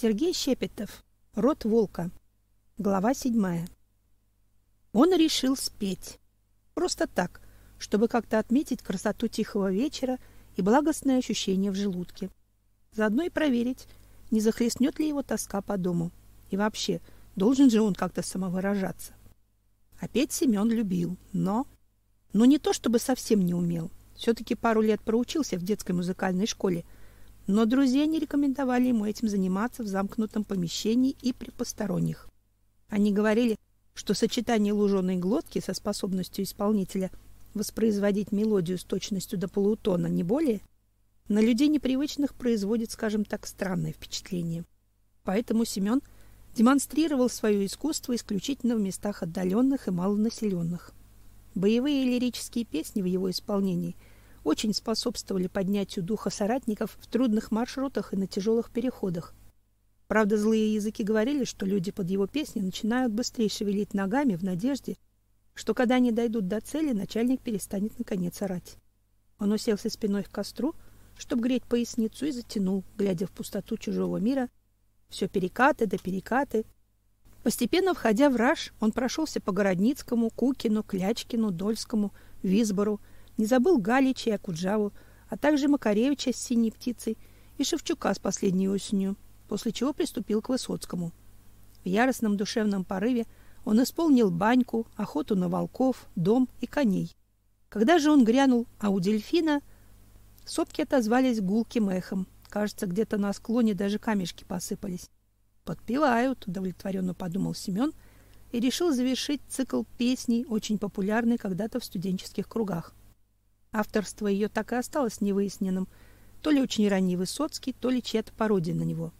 Сергей Щепетов. Род волка. Глава седьмая. Он решил спеть. Просто так, чтобы как-то отметить красоту тихого вечера и благостное ощущение в желудке. Заодно и проверить, не захлестнет ли его тоска по дому. И вообще, должен же он как-то самовыражаться. Петь Семен любил, но... Но не то, чтобы совсем не умел. Все-таки пару лет проучился в детской музыкальной школе – но друзья не рекомендовали ему этим заниматься в замкнутом помещении и при посторонних. Они говорили, что сочетание луженой глотки со способностью исполнителя воспроизводить мелодию с точностью до полутона, не более, на людей непривычных производит, скажем так, странное впечатление. Поэтому Семен демонстрировал свое искусство исключительно в местах отдаленных и малонаселенных. Боевые лирические песни в его исполнении – очень способствовали поднятию духа соратников в трудных маршрутах и на тяжелых переходах. Правда, злые языки говорили, что люди под его песни начинают быстрее шевелить ногами в надежде, что когда они дойдут до цели, начальник перестанет наконец орать. Он уселся спиной к костру, чтобы греть поясницу, и затянул, глядя в пустоту чужого мира. Все перекаты да перекаты. Постепенно входя в раж, он прошелся по Городницкому, Кукину, Клячкину, Дольскому, Визбору, не забыл Галича и Акуджаву, а также Макаревича с синей птицей и Шевчука с последней осенью, после чего приступил к Высоцкому. В яростном душевном порыве он исполнил баньку, охоту на волков, дом и коней. Когда же он грянул а у дельфина, сопки отозвались гулким эхом. Кажется, где-то на склоне даже камешки посыпались. Подпевают, удовлетворенно подумал Семен и решил завершить цикл песней, очень популярный когда-то в студенческих кругах. Авторство ее так и осталось невыясненным. То ли очень ранний Высоцкий, то ли чья-то пародия на него.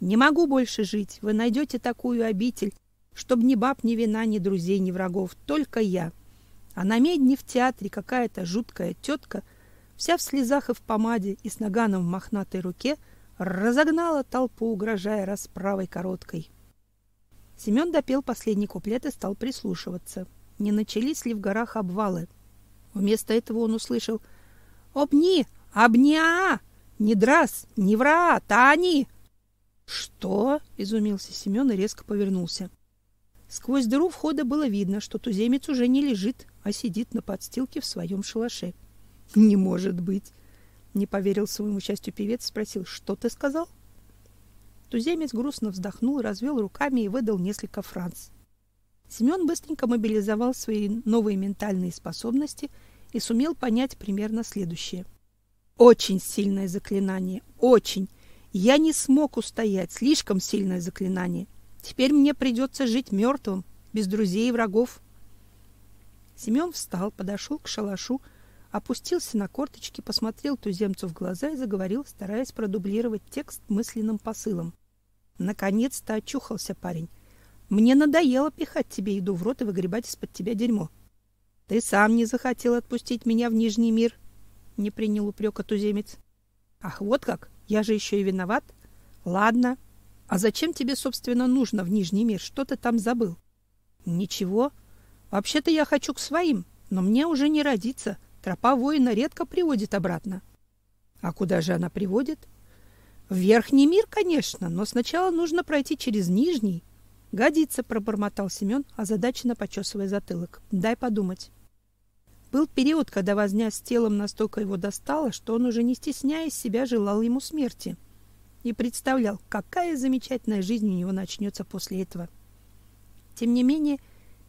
«Не могу больше жить. Вы найдете такую обитель, чтоб ни баб, ни вина, ни друзей, ни врагов. Только я. А на медне в театре какая-то жуткая тетка, вся в слезах и в помаде и с наганом в мохнатой руке, разогнала толпу, угрожая расправой короткой». Семен допел последний куплет и стал прислушиваться. Не начались ли в горах обвалы? Вместо этого он услышал «Обни! Обня! Не драс! Не вра! Тани!» «Что?» — изумился Семен и резко повернулся. Сквозь дыру входа было видно, что туземец уже не лежит, а сидит на подстилке в своем шалаше. «Не может быть!» — не поверил своему счастью певец, спросил «Что ты сказал?» Туземец грустно вздохнул, развел руками и выдал несколько фраз. Семен быстренько мобилизовал свои новые ментальные способности и сумел понять примерно следующее. Очень сильное заклинание, очень. Я не смог устоять, слишком сильное заклинание. Теперь мне придется жить мертвым, без друзей и врагов. Семен встал, подошел к шалашу, опустился на корточки, посмотрел туземцу в глаза и заговорил, стараясь продублировать текст мысленным посылом. Наконец-то очухался парень. Мне надоело пихать тебе еду в рот и выгребать из-под тебя дерьмо. Ты сам не захотел отпустить меня в Нижний мир, не принял упрека туземец. Ах, вот как? Я же еще и виноват. Ладно. А зачем тебе, собственно, нужно в Нижний мир? Что ты там забыл? Ничего. Вообще-то я хочу к своим, но мне уже не родиться. Тропа воина редко приводит обратно. А куда же она приводит? В Верхний мир, конечно, но сначала нужно пройти через Нижний. Годится, пробормотал Семен, озадаченно почесывая затылок. Дай подумать. Был период, когда возня с телом настолько его достала, что он уже не стесняясь себя желал ему смерти и представлял, какая замечательная жизнь у него начнется после этого. Тем не менее,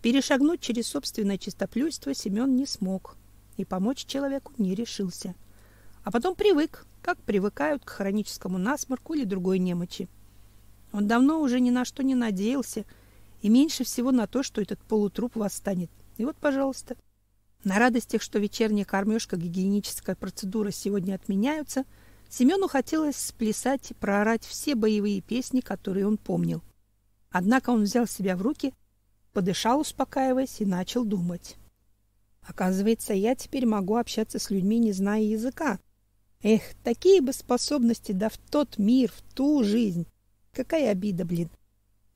перешагнуть через собственное чистоплюйство Семен не смог и помочь человеку не решился. А потом привык, как привыкают к хроническому насморку или другой немочи. Он давно уже ни на что не надеялся, и меньше всего на то, что этот полутруп восстанет. И вот, пожалуйста, на радостях, что вечерняя кормежка, гигиеническая процедура сегодня отменяются, Семену хотелось сплясать и проорать все боевые песни, которые он помнил. Однако он взял себя в руки, подышал, успокаиваясь, и начал думать. Оказывается, я теперь могу общаться с людьми, не зная языка. Эх, такие бы способности, да в тот мир, в ту жизнь. Какая обида, блин.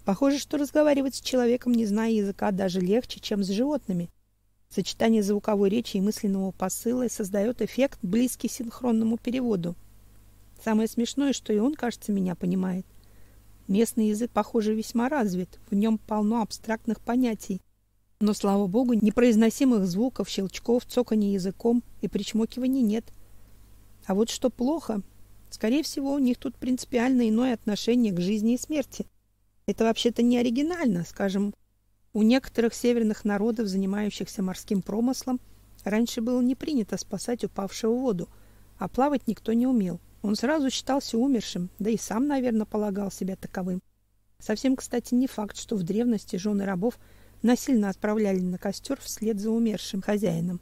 Похоже, что разговаривать с человеком, не зная языка, даже легче, чем с животными. Сочетание звуковой речи и мысленного посыла создает эффект, близкий синхронному переводу. Самое смешное, что и он, кажется, меня понимает. Местный язык, похоже, весьма развит, в нем полно абстрактных понятий. Но, слава богу, непроизносимых звуков, щелчков, цоканья языком и причмокиваний нет. А вот что плохо, скорее всего, у них тут принципиально иное отношение к жизни и смерти. Это вообще-то не оригинально, скажем, у некоторых северных народов, занимающихся морским промыслом, раньше было не принято спасать упавшего в воду, а плавать никто не умел. Он сразу считался умершим, да и сам, наверное, полагал себя таковым. Совсем, кстати, не факт, что в древности жены рабов насильно отправляли на костер вслед за умершим хозяином.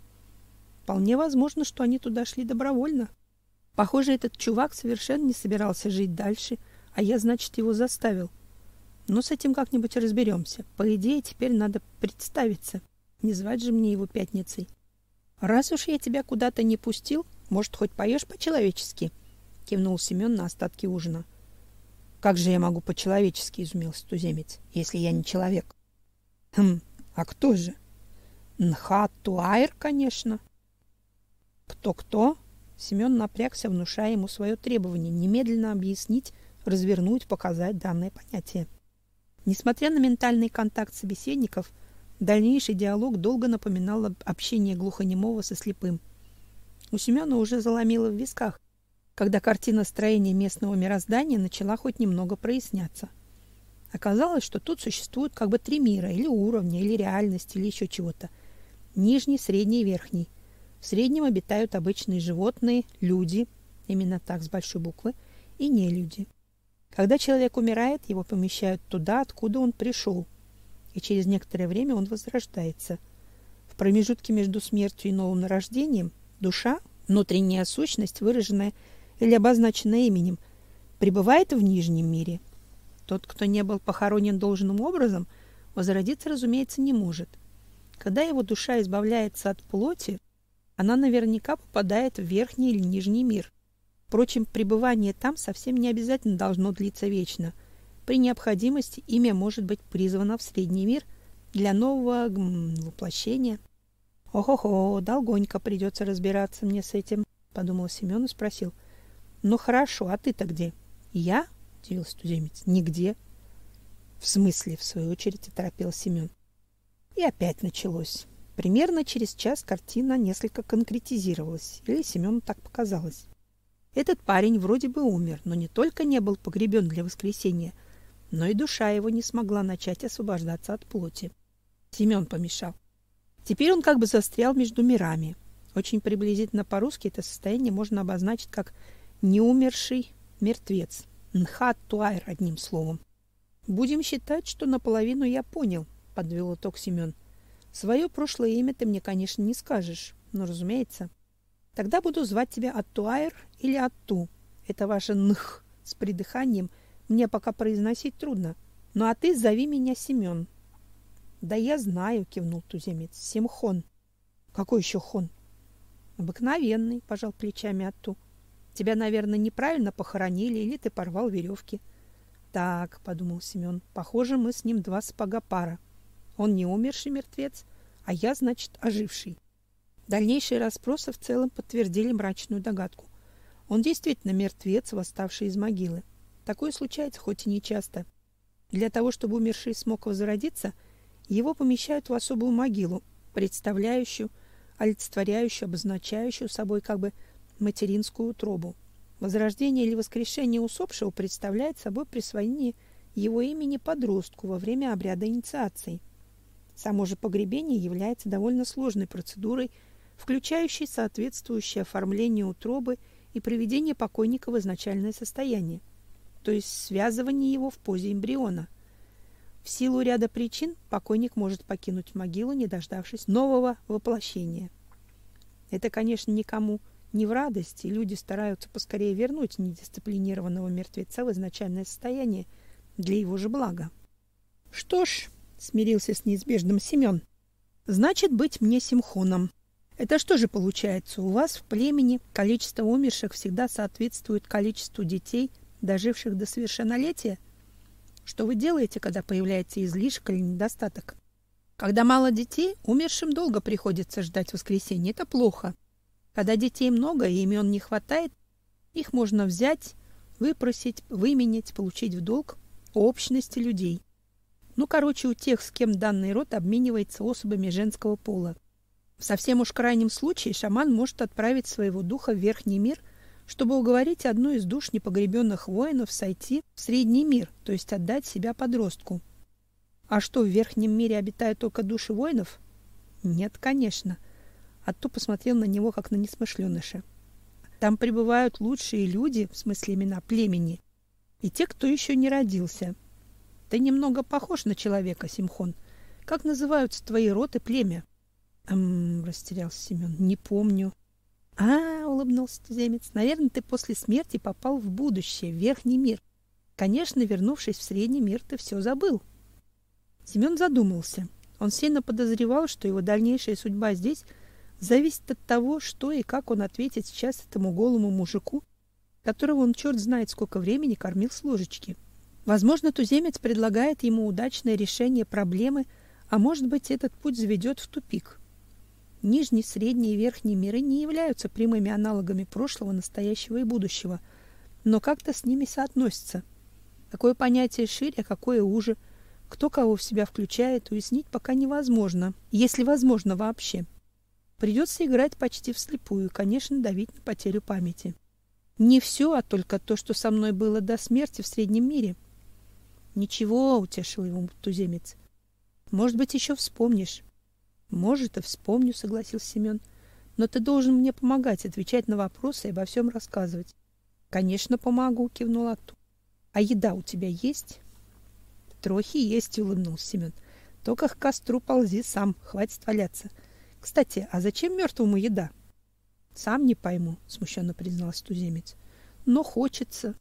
Вполне возможно, что они туда шли добровольно. Похоже, этот чувак совершенно не собирался жить дальше, а я, значит, его заставил. Но с этим как-нибудь разберемся. По идее, теперь надо представиться. Не звать же мне его пятницей. Раз уж я тебя куда-то не пустил, может, хоть поешь по-человечески? Кивнул Семен на остатки ужина. Как же я могу по-человечески, изумился туземец, если я не человек? Хм, а кто же? Нхатуайр, конечно. Кто-кто? Семен напрягся, внушая ему свое требование немедленно объяснить, развернуть, показать данное понятие. Несмотря на ментальный контакт собеседников, дальнейший диалог долго напоминал общение глухонемого со слепым. У Семена уже заломило в висках, когда картина строения местного мироздания начала хоть немного проясняться. Оказалось, что тут существуют как бы три мира, или уровня, или реальности, или еще чего-то. Нижний, средний верхний. В среднем обитают обычные животные, люди, именно так с большой буквы, и не люди. Когда человек умирает, его помещают туда, откуда он пришел, и через некоторое время он возрождается. В промежутке между смертью и новым нарождением душа, внутренняя сущность, выраженная или обозначенная именем, пребывает в нижнем мире. Тот, кто не был похоронен должным образом, возродиться, разумеется, не может. Когда его душа избавляется от плоти, она наверняка попадает в верхний или нижний мир. Впрочем, пребывание там совсем не обязательно должно длиться вечно. При необходимости имя может быть призвано в средний мир для нового воплощения. Ох-охо, долгонько придется разбираться мне с этим, подумал Семен и спросил: "Ну хорошо, а ты-то где?" "Я?" удивился туземец. "Нигде". "В смысле?" в свою очередь торопил Семен. И опять началось. Примерно через час картина несколько конкретизировалась, или Семену так показалось. Этот парень вроде бы умер, но не только не был погребен для воскресения, но и душа его не смогла начать освобождаться от плоти. Семен помешал. Теперь он как бы застрял между мирами. Очень приблизительно по-русски это состояние можно обозначить как неумерший мертвец. Нхат-туайр, одним словом. Будем считать, что наполовину я понял, подвел итог Семен. Свое прошлое имя ты мне, конечно, не скажешь, но, разумеется, Тогда буду звать тебя Аттуайр или Атту. Это ваше «нх» с придыханием мне пока произносить трудно. Ну а ты зови меня Семен. Да я знаю, кивнул туземец. Семхон. Какой еще хон? Обыкновенный, пожал плечами Атту. Тебя, наверное, неправильно похоронили или ты порвал веревки. Так, подумал Семен. Похоже, мы с ним два сапога пара. Он не умерший мертвец, а я, значит, оживший. Дальнейшие расспросы в целом подтвердили мрачную догадку. Он действительно мертвец, восставший из могилы. Такое случается хоть и не часто. Для того, чтобы умерший смог возродиться, его помещают в особую могилу, представляющую, олицетворяющую, обозначающую собой как бы материнскую утробу. Возрождение или воскрешение усопшего представляет собой присвоение его имени подростку во время обряда инициации. Само же погребение является довольно сложной процедурой, включающий соответствующее оформление утробы и приведение покойника в изначальное состояние, то есть связывание его в позе эмбриона. В силу ряда причин покойник может покинуть могилу, не дождавшись нового воплощения. Это, конечно, никому не в радость, и люди стараются поскорее вернуть недисциплинированного мертвеца в изначальное состояние для его же блага. Что ж, смирился с неизбежным Семен. Значит, быть мне симхоном. Это что же получается? У вас в племени количество умерших всегда соответствует количеству детей, доживших до совершеннолетия? Что вы делаете, когда появляется излишек или недостаток? Когда мало детей, умершим долго приходится ждать воскресенья. Это плохо. Когда детей много и имен не хватает, их можно взять, выпросить, выменять, получить в долг, общности людей. Ну, короче, у тех, с кем данный род обменивается особами женского пола. В совсем уж крайнем случае шаман может отправить своего духа в верхний мир, чтобы уговорить одну из душ непогребенных воинов сойти в средний мир, то есть отдать себя подростку. А что, в верхнем мире обитают только души воинов? Нет, конечно. Атту посмотрел на него, как на несмышленыша. Там пребывают лучшие люди, в смысле имена племени, и те, кто еще не родился. Ты немного похож на человека, Симхон. Как называются твои род племя? Эм, растерялся Семен. Не помню. А, улыбнулся туземец. Наверное, ты после смерти попал в будущее, в верхний мир. Конечно, вернувшись в средний мир, ты все забыл. Семен задумался. Он сильно подозревал, что его дальнейшая судьба здесь зависит от того, что и как он ответит сейчас этому голому мужику, которого он черт знает сколько времени кормил с ложечки. Возможно, туземец предлагает ему удачное решение проблемы, а может быть, этот путь заведет в тупик. Нижний, средний и верхний миры не являются прямыми аналогами прошлого, настоящего и будущего, но как-то с ними соотносятся. Какое понятие шире, а какое уже, кто кого в себя включает, уяснить пока невозможно, если возможно вообще. Придется играть почти вслепую, конечно, давить на потерю памяти. Не все, а только то, что со мной было до смерти в среднем мире. Ничего, утешил его туземец. Может быть, еще вспомнишь. Может, и вспомню, согласился Семен. Но ты должен мне помогать, отвечать на вопросы и обо всем рассказывать. Конечно, помогу, кивнул Атту. А еда у тебя есть? Трохи есть, улыбнулся Семен. Только к костру ползи сам, хватит валяться. Кстати, а зачем мертвому еда? Сам не пойму, смущенно признался туземец. Но хочется.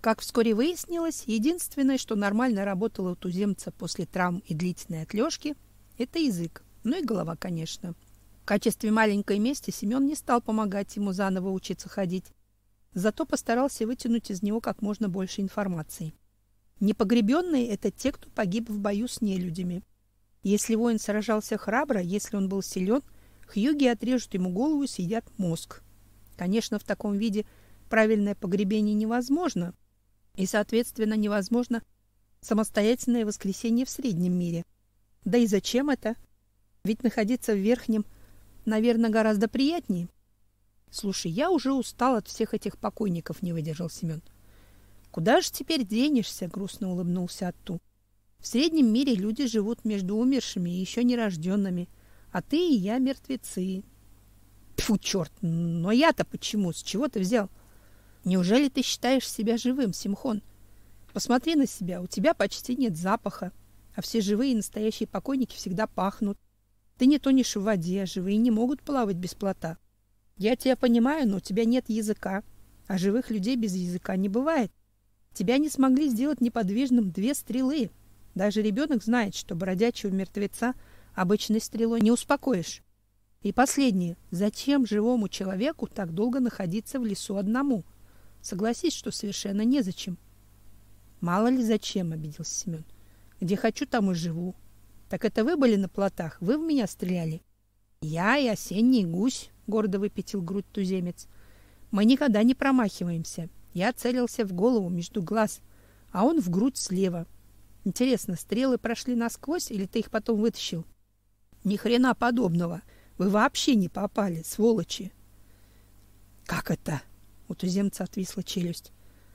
Как вскоре выяснилось, единственное, что нормально работало у туземца после травм и длительной отлежки, это язык. Ну и голова, конечно. В качестве маленькой мести Семен не стал помогать ему заново учиться ходить. Зато постарался вытянуть из него как можно больше информации. Непогребенные — это те, кто погиб в бою с нелюдями. Если воин сражался храбро, если он был силен, хьюги отрежут ему голову и съедят мозг. Конечно, в таком виде правильное погребение невозможно, и, соответственно, невозможно самостоятельное воскресение в среднем мире. Да и зачем это? Ведь находиться в верхнем, наверное, гораздо приятнее. Слушай, я уже устал от всех этих покойников, не выдержал Семен. Куда же теперь денешься, грустно улыбнулся Атту. В среднем мире люди живут между умершими и еще нерожденными, а ты и я мертвецы. Тьфу, черт, но я-то почему? С чего ты взял? Неужели ты считаешь себя живым, Симхон? Посмотри на себя, у тебя почти нет запаха, а все живые и настоящие покойники всегда пахнут. Ты не тонешь в воде, живые не могут плавать без плота. Я тебя понимаю, но у тебя нет языка, а живых людей без языка не бывает. Тебя не смогли сделать неподвижным две стрелы. Даже ребенок знает, что бродячего мертвеца обычной стрелой не успокоишь. И последнее. Зачем живому человеку так долго находиться в лесу одному? Согласись, что совершенно незачем. Мало ли зачем, обиделся Семен. Где хочу, там и живу. Так это вы были на плотах? Вы в меня стреляли? Я и осенний гусь, гордо выпятил грудь туземец. Мы никогда не промахиваемся. Я целился в голову между глаз, а он в грудь слева. Интересно, стрелы прошли насквозь или ты их потом вытащил? Ни хрена подобного. Вы вообще не попали, сволочи. Как это? У туземца отвисла челюсть.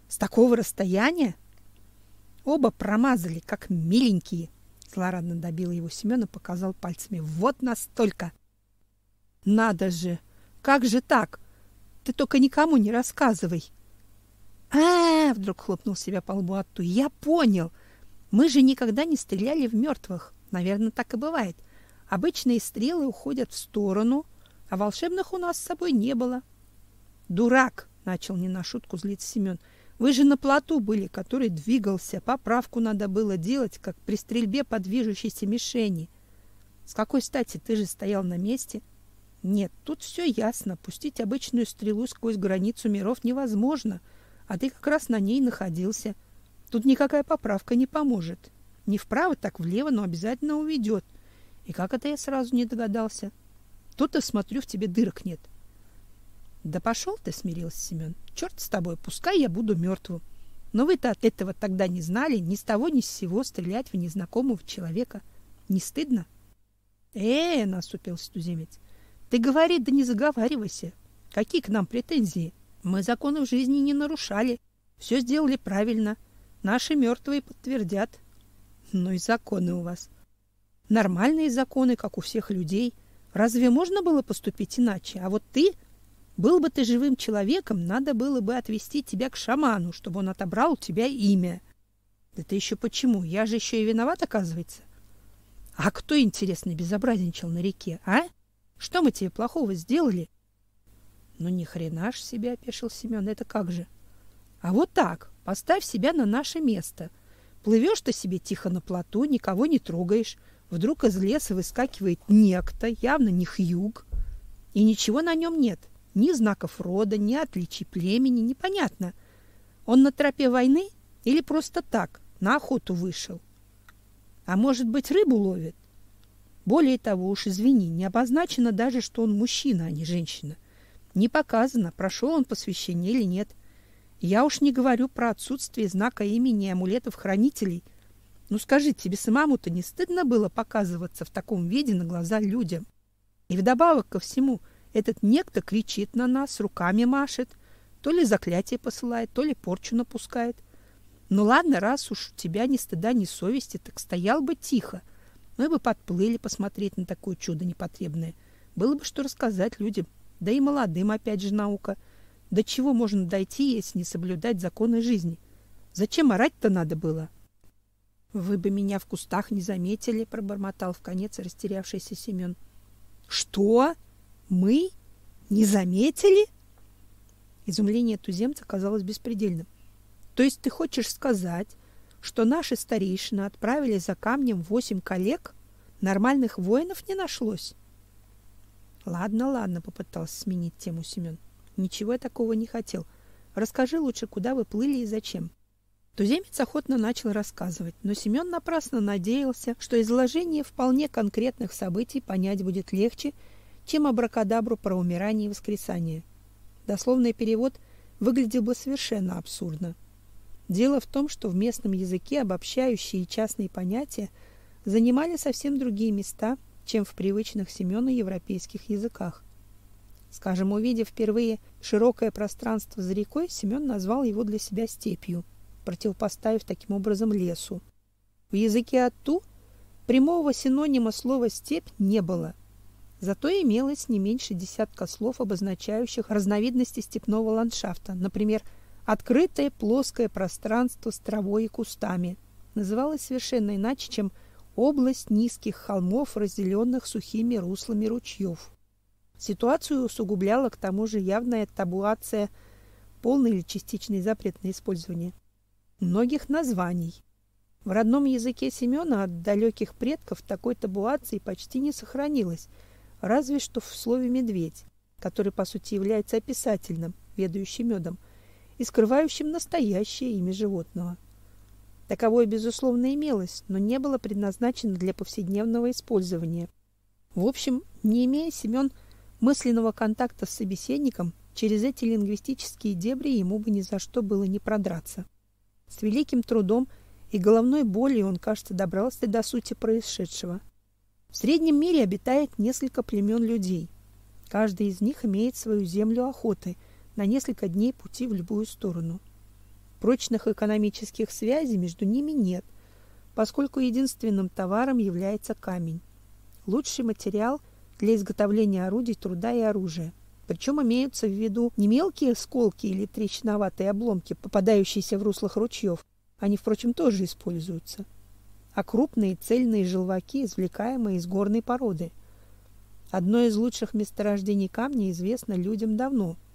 С такого расстояния? Оба промазали, как миленькие. Злорадно добил его Семен и показал пальцами. Вот настолько. Надо же! Как же так? Ты только никому не рассказывай. А, -а, -а вдруг хлопнул себя по лбу Атту. Я понял. Мы же никогда не стреляли в мертвых. Наверное, так и бывает. Обычные стрелы уходят в сторону, а волшебных у нас с собой не было. Дурак, начал не на шутку злиться Семен. Вы же на плоту были, который двигался. Поправку надо было делать, как при стрельбе по движущейся мишени. С какой стати ты же стоял на месте? Нет, тут все ясно. Пустить обычную стрелу сквозь границу миров невозможно, а ты как раз на ней находился. Тут никакая поправка не поможет. Не вправо, так влево, но обязательно уведет. И как это я сразу не догадался? Тут я смотрю, в тебе дырок нет. Да пошел ты, смирился Семен. Черт с тобой, пускай я буду мертвым. Но вы-то этого тогда не знали, ни с того ни с сего стрелять в незнакомого человека. Не стыдно? Э, насупился туземец. Ты говори, да не заговаривайся. Какие к нам претензии? Мы законов жизни не нарушали. Все сделали правильно. Наши мертвые подтвердят. Ну и законы у вас. Нормальные законы, как у всех людей. Разве можно было поступить иначе? А вот ты, был бы ты живым человеком, надо было бы отвести тебя к шаману, чтобы он отобрал у тебя имя. Это еще почему? Я же еще и виноват, оказывается. А кто, интересно, безобразничал на реке, а? Что мы тебе плохого сделали? Ну ни хрена ж себе, опешил Семен. Это как же? А вот так. Поставь себя на наше место. Плывешь ты себе тихо на плоту, никого не трогаешь. Вдруг из леса выскакивает некто, явно не хьюг, и ничего на нем нет. Ни знаков рода, ни отличий племени, непонятно. Он на тропе войны или просто так, на охоту вышел? А может быть, рыбу ловит? Более того, уж извини, не обозначено даже, что он мужчина, а не женщина. Не показано, прошел он посвящение или нет. Я уж не говорю про отсутствие знака имени амулетов-хранителей. Ну скажи, тебе самому-то не стыдно было показываться в таком виде на глаза людям? И вдобавок ко всему, этот некто кричит на нас, руками машет, то ли заклятие посылает, то ли порчу напускает. Ну ладно, раз уж у тебя ни стыда, ни совести, так стоял бы тихо. Мы бы подплыли посмотреть на такое чудо непотребное. Было бы что рассказать людям. Да и молодым опять же наука. До чего можно дойти, если не соблюдать законы жизни? Зачем орать-то надо было? Вы бы меня в кустах не заметили, пробормотал в конец растерявшийся Семен. Что? Мы не заметили? Изумление туземца казалось беспредельным. То есть ты хочешь сказать, что наши старейшины отправили за камнем восемь коллег? Нормальных воинов не нашлось? Ладно, ладно, попытался сменить тему Семен. Ничего я такого не хотел. Расскажи лучше, куда вы плыли и зачем. Туземец охотно начал рассказывать, но Семен напрасно надеялся, что изложение вполне конкретных событий понять будет легче, чем абракадабру про умирание и воскресание. Дословный перевод выглядел бы совершенно абсурдно. Дело в том, что в местном языке обобщающие и частные понятия занимали совсем другие места, чем в привычных Семену европейских языках. Скажем, увидев впервые широкое пространство за рекой, Семен назвал его для себя степью, противопоставив таким образом лесу. В языке Атту прямого синонима слова «степь» не было. Зато имелось не меньше десятка слов, обозначающих разновидности степного ландшафта, например, Открытое плоское пространство с травой и кустами называлось совершенно иначе, чем область низких холмов, разделенных сухими руслами ручьев. Ситуацию усугубляла к тому же явная табуация, полный или частичный запрет на использование многих названий. В родном языке Семена от далеких предков такой табуации почти не сохранилось, разве что в слове медведь, который по сути является описательным, ведающим медом, и скрывающим настоящее имя животного. Таковое, безусловно, имелось, но не было предназначено для повседневного использования. В общем, не имея Семен мысленного контакта с собеседником, через эти лингвистические дебри ему бы ни за что было не продраться. С великим трудом и головной болью он, кажется, добрался до сути происшедшего. В среднем мире обитает несколько племен людей. Каждый из них имеет свою землю охоты – на несколько дней пути в любую сторону. Прочных экономических связей между ними нет, поскольку единственным товаром является камень. Лучший материал для изготовления орудий труда и оружия. Причем имеются в виду не мелкие сколки или трещиноватые обломки, попадающиеся в руслах ручьев, они, впрочем, тоже используются, а крупные цельные желваки, извлекаемые из горной породы. Одно из лучших месторождений камня известно людям давно –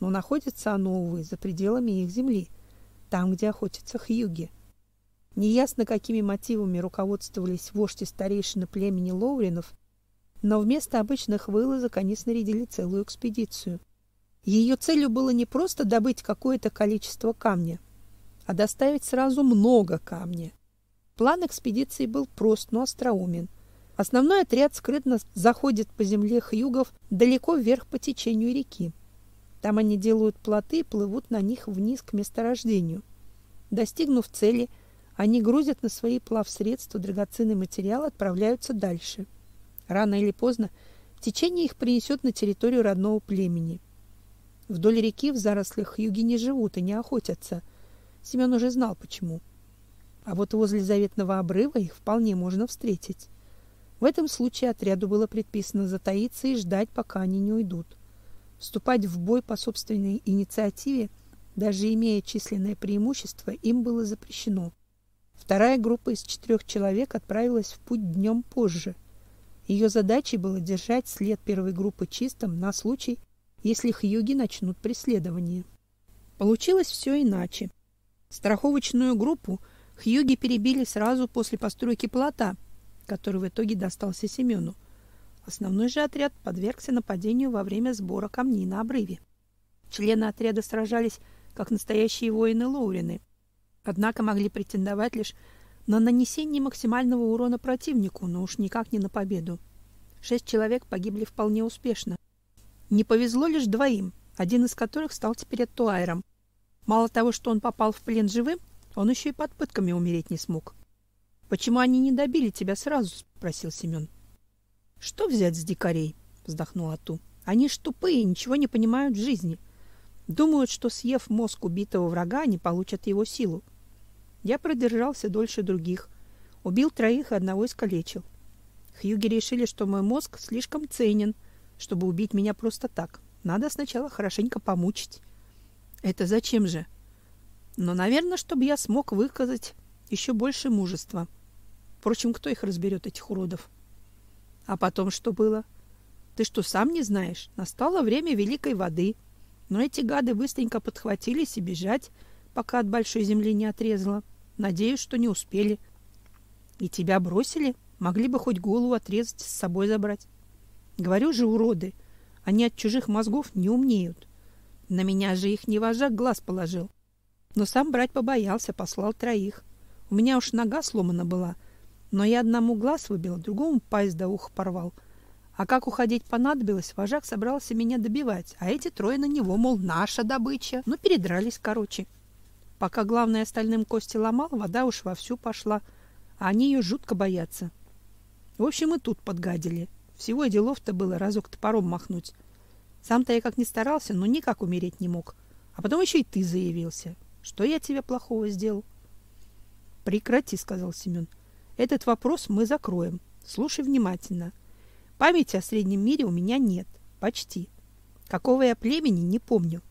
но находится оно, увы, за пределами их земли, там, где охотятся хьюги. Неясно, какими мотивами руководствовались вожди старейшины племени Лоуринов, но вместо обычных вылазок они снарядили целую экспедицию. Ее целью было не просто добыть какое-то количество камня, а доставить сразу много камня. План экспедиции был прост, но остроумен. Основной отряд скрытно заходит по земле хьюгов далеко вверх по течению реки. Там они делают плоты и плывут на них вниз к месторождению. Достигнув цели, они грузят на свои плавсредства драгоценный материал и отправляются дальше. Рано или поздно течение их принесет на территорию родного племени. Вдоль реки в зарослях юги не живут и не охотятся. Семен уже знал почему. А вот возле заветного обрыва их вполне можно встретить. В этом случае отряду было предписано затаиться и ждать, пока они не уйдут. Вступать в бой по собственной инициативе, даже имея численное преимущество, им было запрещено. Вторая группа из четырех человек отправилась в путь днем позже. Ее задачей было держать след первой группы чистым на случай, если хьюги начнут преследование. Получилось все иначе. Страховочную группу хьюги перебили сразу после постройки плота, который в итоге достался Семену. Основной же отряд подвергся нападению во время сбора камней на обрыве. Члены отряда сражались как настоящие воины Лоурины, однако могли претендовать лишь на нанесение максимального урона противнику, но уж никак не на победу. Шесть человек погибли вполне успешно. Не повезло лишь двоим, один из которых стал теперь Туайром. Мало того, что он попал в плен живым, он еще и под пытками умереть не смог. Почему они не добили тебя сразу? спросил Семен. Что взять с дикарей? вздохнула Ту. Они ж тупые, ничего не понимают в жизни. Думают, что съев мозг убитого врага, они получат его силу. Я продержался дольше других. Убил троих и одного искалечил. Хьюги решили, что мой мозг слишком ценен, чтобы убить меня просто так. Надо сначала хорошенько помучить. Это зачем же? Но, наверное, чтобы я смог выказать еще больше мужества. Впрочем, кто их разберет, этих уродов? А потом что было? Ты что, сам не знаешь? Настало время великой воды. Но эти гады быстренько подхватились и бежать, пока от большой земли не отрезало. Надеюсь, что не успели. И тебя бросили? Могли бы хоть голову отрезать, с собой забрать. Говорю же, уроды, они от чужих мозгов не умнеют. На меня же их не вожак глаз положил. Но сам брать побоялся, послал троих. У меня уж нога сломана была, но я одному глаз выбил, другому пасть до уха порвал. А как уходить понадобилось, вожак собрался меня добивать, а эти трое на него, мол, наша добыча. Ну, передрались, короче. Пока главное остальным кости ломал, вода уж вовсю пошла, а они ее жутко боятся. В общем, и тут подгадили. Всего делов-то было разок топором махнуть. Сам-то я как ни старался, но никак умереть не мог. А потом еще и ты заявился. Что я тебе плохого сделал? Прекрати, сказал Семен. Этот вопрос мы закроем. Слушай внимательно. Памяти о среднем мире у меня нет. Почти. Какого я племени, не помню.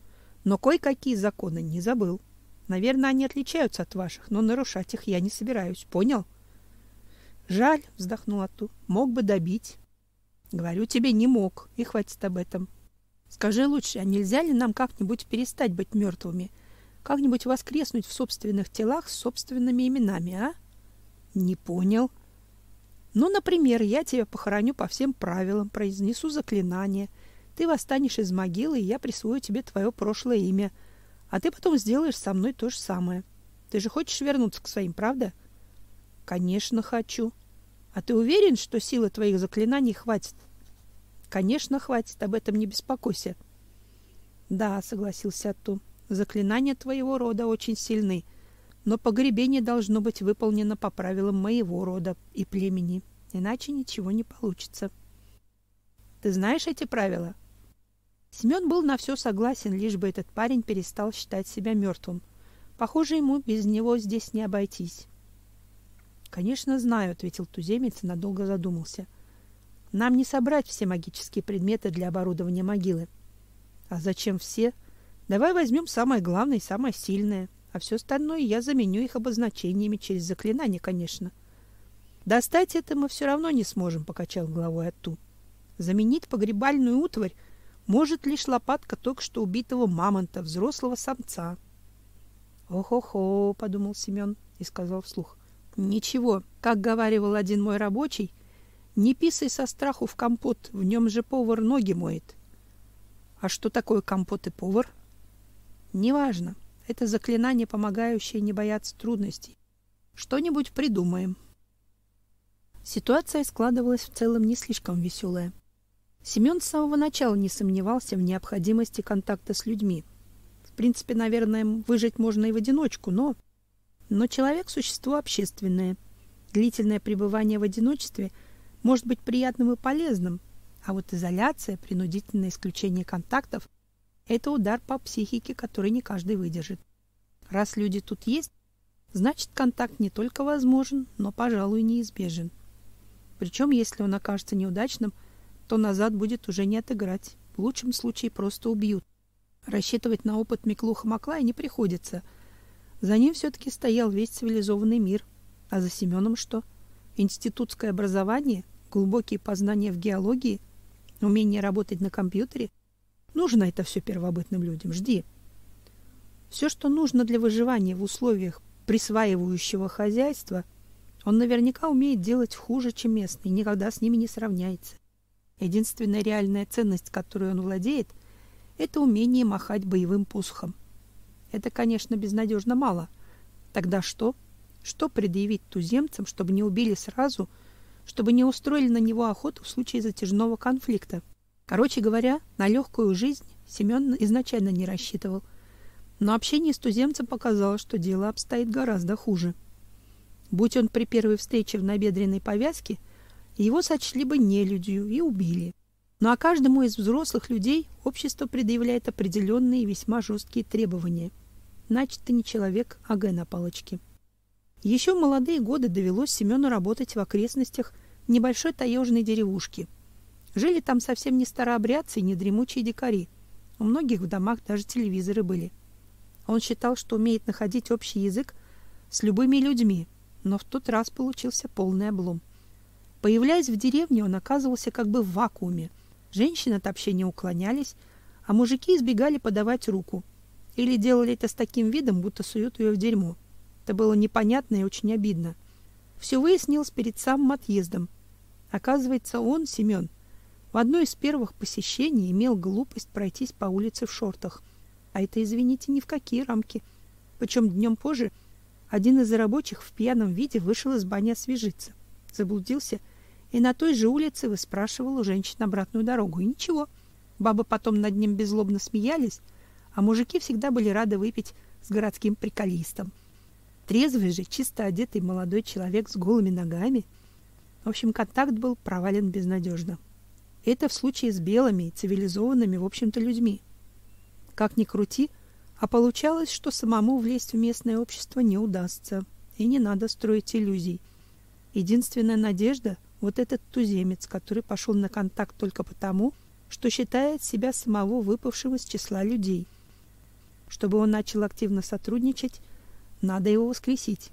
Но кое-какие законы не забыл. Наверное, они отличаются от ваших, но нарушать их я не собираюсь. Понял? Жаль, вздохнула Ту. Мог бы добить. Говорю тебе, не мог, и хватит об этом. Скажи лучше, а нельзя ли нам как-нибудь перестать быть мертвыми? Как-нибудь воскреснуть в собственных телах с собственными именами, а? Не понял. Ну, например, я тебя похороню по всем правилам, произнесу заклинание. Ты восстанешь из могилы, и я присвою тебе твое прошлое имя. А ты потом сделаешь со мной то же самое. Ты же хочешь вернуться к своим, правда? Конечно, хочу. А ты уверен, что силы твоих заклинаний хватит? Конечно, хватит, об этом не беспокойся. Да, согласился Ату. Заклинания твоего рода очень сильны, но погребение должно быть выполнено по правилам моего рода и племени, иначе ничего не получится. Ты знаешь эти правила? Семен был на все согласен, лишь бы этот парень перестал считать себя мертвым. Похоже, ему без него здесь не обойтись. Конечно, знаю, ответил туземец и надолго задумался. Нам не собрать все магические предметы для оборудования могилы. А зачем все? Давай возьмем самое главное и самое сильное, а все остальное я заменю их обозначениями через заклинание, конечно. Достать это мы все равно не сможем, покачал головой Атту. Заменить погребальную утварь может лишь лопатка только что убитого мамонта, взрослого самца. Ох-охо, подумал Семен и сказал вслух: Ничего, как говаривал один мой рабочий, не писай со страху в компот, в нем же повар ноги моет. А что такое компот и повар? Неважно. Это заклинание, помогающее не бояться трудностей. Что-нибудь придумаем. Ситуация складывалась в целом не слишком веселая. Семен с самого начала не сомневался в необходимости контакта с людьми. В принципе, наверное, выжить можно и в одиночку, но Но человек существо общественное. Длительное пребывание в одиночестве может быть приятным и полезным, а вот изоляция, принудительное исключение контактов это удар по психике, который не каждый выдержит. Раз люди тут есть, значит, контакт не только возможен, но, пожалуй, неизбежен. Причем, если он окажется неудачным, то назад будет уже не отыграть. В лучшем случае просто убьют. Рассчитывать на опыт Миклуха Маклая не приходится. За ним все-таки стоял весь цивилизованный мир. А за Семеном что? Институтское образование, глубокие познания в геологии, умение работать на компьютере. Нужно это все первобытным людям. Жди. Все, что нужно для выживания в условиях присваивающего хозяйства, он наверняка умеет делать хуже, чем местные, никогда с ними не сравняется. Единственная реальная ценность, которой он владеет, это умение махать боевым посохом. Это, конечно, безнадежно мало. Тогда что? Что предъявить туземцам, чтобы не убили сразу, чтобы не устроили на него охоту в случае затяжного конфликта? Короче говоря, на легкую жизнь Семен изначально не рассчитывал. Но общение с туземцем показало, что дело обстоит гораздо хуже. Будь он при первой встрече в набедренной повязке, его сочли бы нелюдью и убили. Ну а каждому из взрослых людей общество предъявляет определенные весьма жесткие требования. Значит, ты не человек, а г на палочке. Еще в молодые годы довелось Семену работать в окрестностях небольшой таежной деревушки. Жили там совсем не старообрядцы и не дремучие дикари. У многих в домах даже телевизоры были. Он считал, что умеет находить общий язык с любыми людьми, но в тот раз получился полный облом. Появляясь в деревне, он оказывался как бы в вакууме. Женщины от общения уклонялись, а мужики избегали подавать руку или делали это с таким видом, будто суют ее в дерьмо. Это было непонятно и очень обидно. Все выяснилось перед самым отъездом. Оказывается, он, Семен, в одно из первых посещений имел глупость пройтись по улице в шортах. А это, извините, ни в какие рамки. Причем днем позже один из рабочих в пьяном виде вышел из бани освежиться. Заблудился и на той же улице выспрашивал у женщин обратную дорогу. И ничего. Бабы потом над ним беззлобно смеялись, а мужики всегда были рады выпить с городским приколистом. Трезвый же, чисто одетый молодой человек с голыми ногами. В общем, контакт был провален безнадежно. Это в случае с белыми, цивилизованными, в общем-то, людьми. Как ни крути, а получалось, что самому влезть в местное общество не удастся, и не надо строить иллюзий. Единственная надежда вот этот туземец, который пошел на контакт только потому, что считает себя самого выпавшего из числа людей. Чтобы он начал активно сотрудничать, надо его воскресить.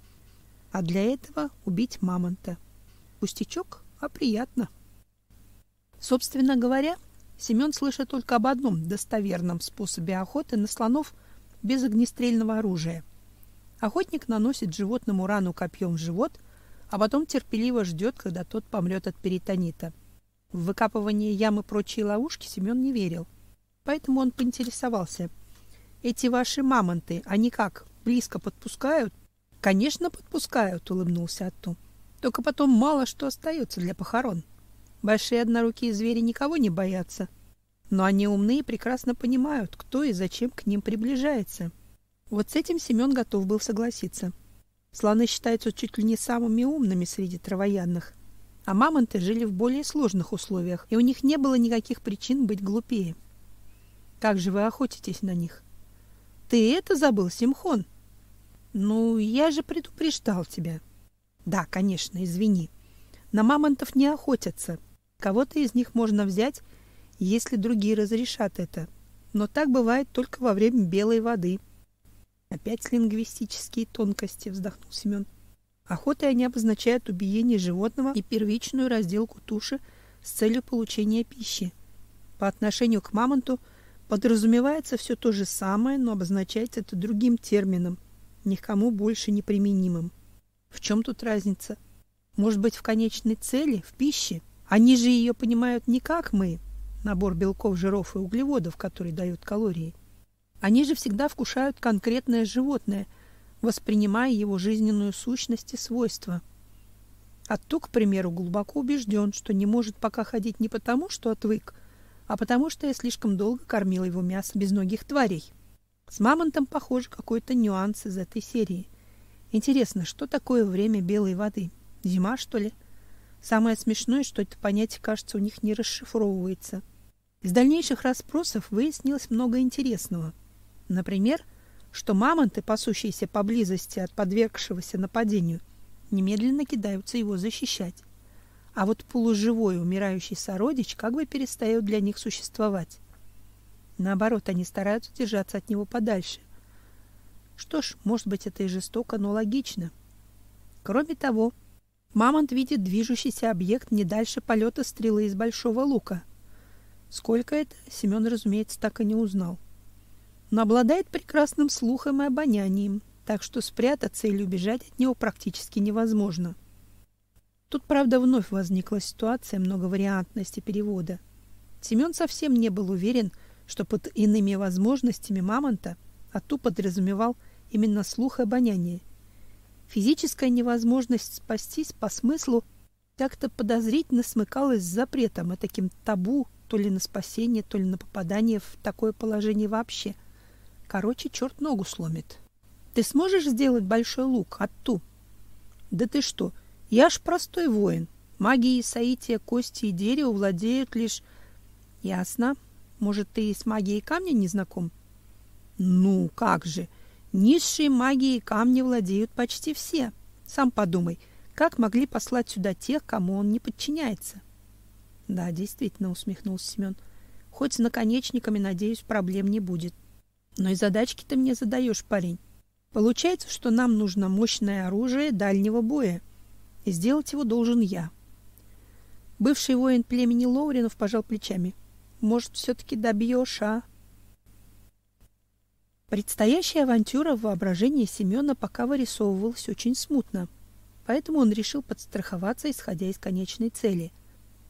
А для этого убить мамонта. Пустячок, а приятно. Собственно говоря, Семен слышит только об одном достоверном способе охоты на слонов без огнестрельного оружия. Охотник наносит животному рану копьем в живот – а потом терпеливо ждет, когда тот помрет от перитонита. В выкапывание ямы прочие ловушки Семен не верил. Поэтому он поинтересовался. «Эти ваши мамонты, они как, близко подпускают?» «Конечно, подпускают», — улыбнулся Атту. «Только потом мало что остается для похорон. Большие однорукие звери никого не боятся. Но они умные и прекрасно понимают, кто и зачем к ним приближается». Вот с этим Семен готов был согласиться. Слоны считаются чуть ли не самыми умными среди травоядных, а мамонты жили в более сложных условиях, и у них не было никаких причин быть глупее. Как же вы охотитесь на них? Ты это забыл, Симхон? Ну, я же предупреждал тебя. Да, конечно, извини. На мамонтов не охотятся. Кого-то из них можно взять, если другие разрешат это. Но так бывает только во время белой воды. Опять лингвистические тонкости, вздохнул Семен. Охотой они обозначают убиение животного и первичную разделку туши с целью получения пищи. По отношению к мамонту подразумевается все то же самое, но обозначается это другим термином, никому больше не применимым. В чем тут разница? Может быть, в конечной цели, в пище? Они же ее понимают не как мы, набор белков, жиров и углеводов, который дают калории. Они же всегда вкушают конкретное животное, воспринимая его жизненную сущность и свойства. Отту, к примеру, глубоко убежден, что не может пока ходить не потому, что отвык, а потому что я слишком долго кормил его мясо без многих тварей. С мамонтом, похоже, какой-то нюанс из этой серии. Интересно, что такое время белой воды? Зима, что ли? Самое смешное, что это понятие, кажется, у них не расшифровывается. Из дальнейших расспросов выяснилось много интересного. Например, что мамонты, пасущиеся поблизости от подвергшегося нападению, немедленно кидаются его защищать. А вот полуживой умирающий сородич как бы перестает для них существовать. Наоборот, они стараются держаться от него подальше. Что ж, может быть, это и жестоко, но логично. Кроме того, мамонт видит движущийся объект не дальше полета стрелы из большого лука. Сколько это, Семен, разумеется, так и не узнал. Но обладает прекрасным слухом и обонянием, так что спрятаться или убежать от него практически невозможно. Тут, правда, вновь возникла ситуация многовариантности перевода. Семен совсем не был уверен, что под иными возможностями мамонта Ату подразумевал именно слух и обоняние. Физическая невозможность спастись по смыслу как-то подозрительно смыкалась с запретом и таким табу то ли на спасение, то ли на попадание в такое положение вообще. Короче, черт ногу сломит. Ты сможешь сделать большой лук, Атту? Да ты что? Я ж простой воин. Магией соития кости и дерева владеют лишь... Ясно. Может, ты с магией камня не знаком? Ну, как же. Низшей магией камня владеют почти все. Сам подумай, как могли послать сюда тех, кому он не подчиняется? Да, действительно, усмехнулся Семен. Хоть с наконечниками, надеюсь, проблем не будет. Но и задачки ты мне задаешь, парень. Получается, что нам нужно мощное оружие дальнего боя, и сделать его должен я. Бывший воин племени Лоуринов пожал плечами. Может, все таки добьешь, а? Предстоящая авантюра в воображении Семёна пока вырисовывалась очень смутно, поэтому он решил подстраховаться, исходя из конечной цели.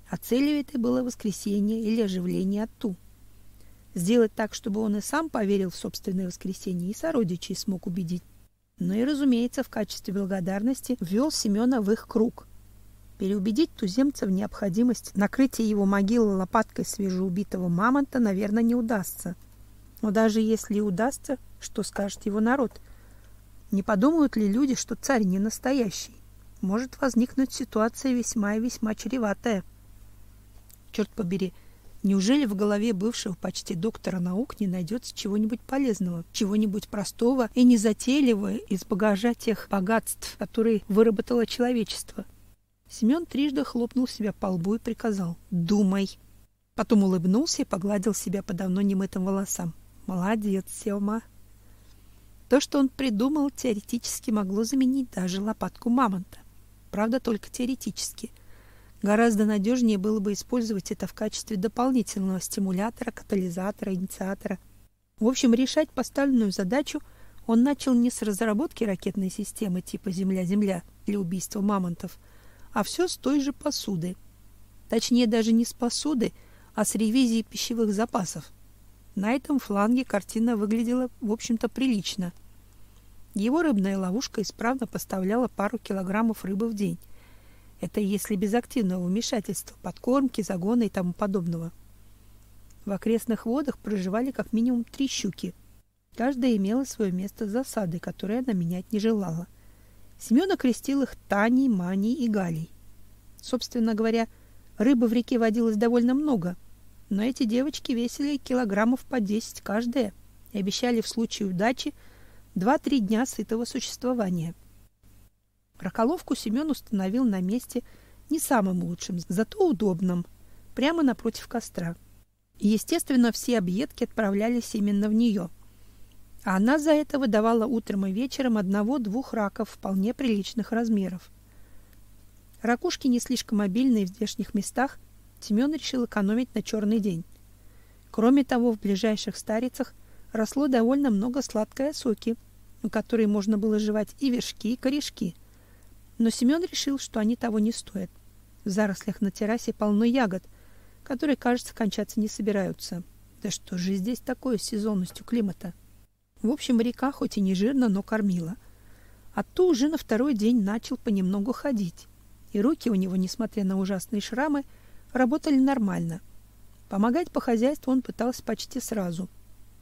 А целью этой было воскресение или оживление Атту. Сделать так, чтобы он и сам поверил в собственное воскресение, и сородичей смог убедить. Но и, разумеется, в качестве благодарности ввел Семёна в их круг. Переубедить туземцев в необходимости накрытия его могилы лопаткой свежеубитого мамонта, наверное, не удастся. Но даже если удастся, что скажет его народ? Не подумают ли люди, что царь не настоящий? Может возникнуть ситуация весьма и весьма чреватая. Черт побери, неужели в голове бывшего почти доктора наук не найдется чего-нибудь полезного, чего-нибудь простого и незатейливого из багажа тех богатств, которые выработало человечество? Семен трижды хлопнул себя по лбу и приказал «Думай». Потом улыбнулся и погладил себя по давно немытым волосам. Молодец, Сёма. То, что он придумал, теоретически могло заменить даже лопатку мамонта. Правда, только теоретически. Гораздо надежнее было бы использовать это в качестве дополнительного стимулятора, катализатора, инициатора. В общем, решать поставленную задачу он начал не с разработки ракетной системы типа Земля-Земля для убийства мамонтов, а все с той же посуды. Точнее, даже не с посуды, а с ревизией пищевых запасов. На этом фланге картина выглядела, в общем-то, прилично. Его рыбная ловушка исправно поставляла пару килограммов рыбы в день. Это если без активного вмешательства, подкормки, загона и тому подобного. В окрестных водах проживали как минимум три щуки. Каждая имела свое место засады, которое она менять не желала. Семен окрестил их Таней, Маней и Галей. Собственно говоря, рыбы в реке водилось довольно много – но эти девочки весили килограммов по 10 каждая и обещали в случае удачи 2-3 дня сытого существования. Роколовку Семен установил на месте не самым лучшим, зато удобным, прямо напротив костра. Естественно, все объедки отправлялись именно в нее. А она за это выдавала утром и вечером одного-двух раков вполне приличных размеров. Ракушки не слишком обильные в здешних местах Семен решил экономить на черный день. Кроме того, в ближайших старицах росло довольно много сладкой осоки, у которой можно было жевать и вершки, и корешки. Но Семен решил, что они того не стоят. В зарослях на террасе полно ягод, которые, кажется, кончаться не собираются. Да что же здесь такое с сезонностью климата? В общем, река хоть и не жирна, но кормила. А то уже на второй день начал понемногу ходить. И руки у него, несмотря на ужасные шрамы, работали нормально. Помогать по хозяйству он пытался почти сразу.